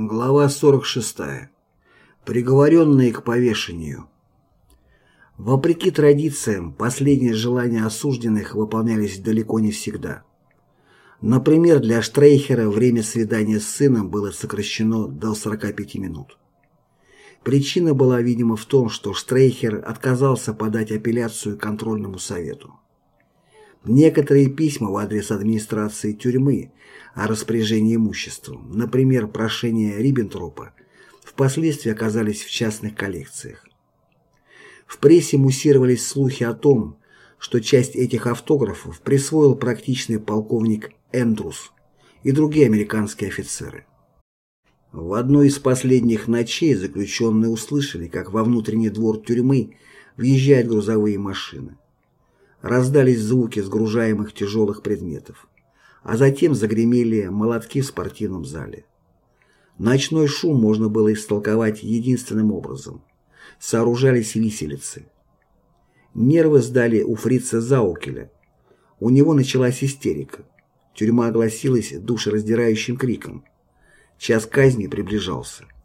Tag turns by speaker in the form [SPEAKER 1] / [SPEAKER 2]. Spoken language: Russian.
[SPEAKER 1] Глава 46. Приговоренные к повешению. Вопреки традициям, последние желания осужденных выполнялись далеко не всегда. Например, для Штрейхера время свидания с сыном было сокращено до 45 минут. Причина была, видимо, в том, что Штрейхер отказался подать апелляцию контрольному совету. Некоторые письма в адрес администрации тюрьмы о распоряжении имуществом, например, прошение Риббентропа, впоследствии оказались в частных коллекциях. В прессе муссировались слухи о том, что часть этих автографов присвоил практичный полковник Эндрус и другие американские офицеры. В одной из последних ночей заключенные услышали, как во внутренний двор тюрьмы въезжают грузовые машины. Раздались звуки сгружаемых тяжелых предметов, а затем загремели молотки в спортивном зале. Ночной шум можно было истолковать единственным образом. Сооружались виселицы. Нервы сдали у фрица Заукеля. У него началась истерика. Тюрьма огласилась душераздирающим криком. Час казни приближался.